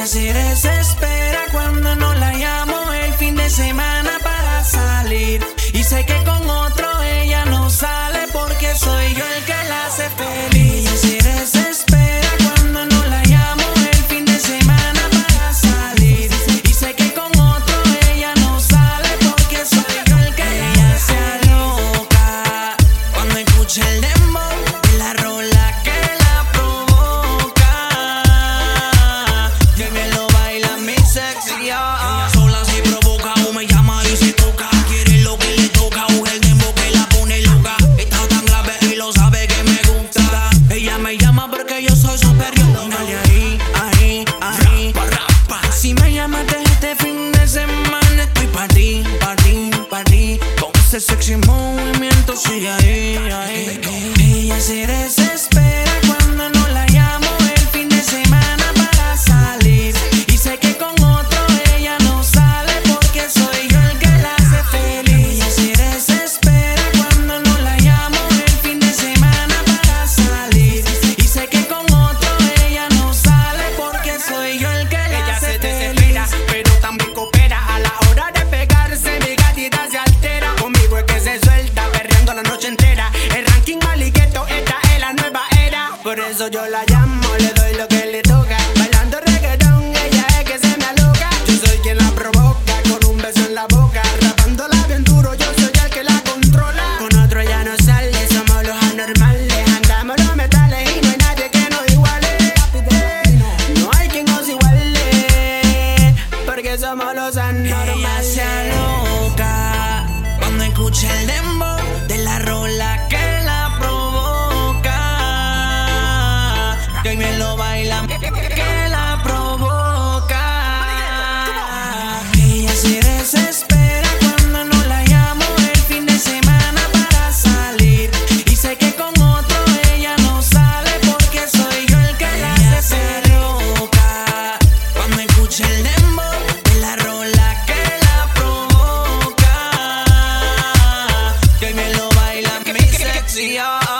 Ella se desespera cuando no la llamo el fin de semana para salir. Y sé que con otro ella no sale porque soy yo el que la hace feliz. Ella se desespera cuando no la llamo el fin de semana para salir. Y sé que con otro ella no sale porque soy yo el que la hace loca. Cuando escucha el ese sexy movimiento sigue ahí, ahí. Ella se desespera. Por eso yo la llamo, le doy lo que le See.